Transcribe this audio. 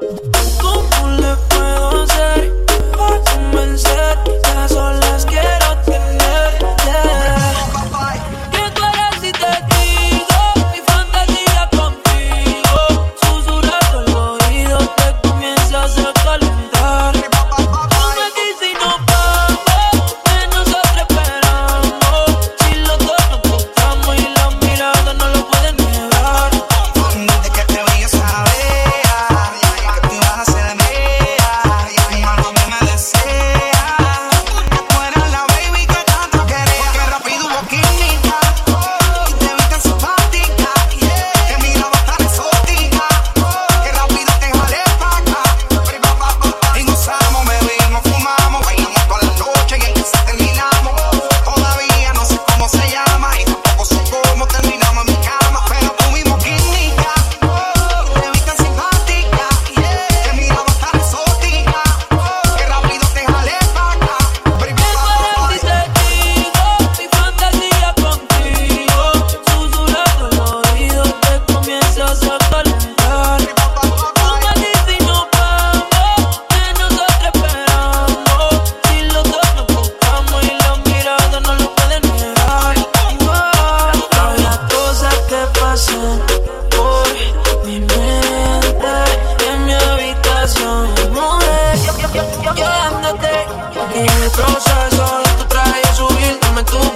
show. rosa, solo tú traes a subir, dame tu